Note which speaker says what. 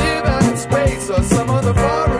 Speaker 1: live out in space or some other foreign.